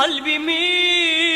kalbimi me.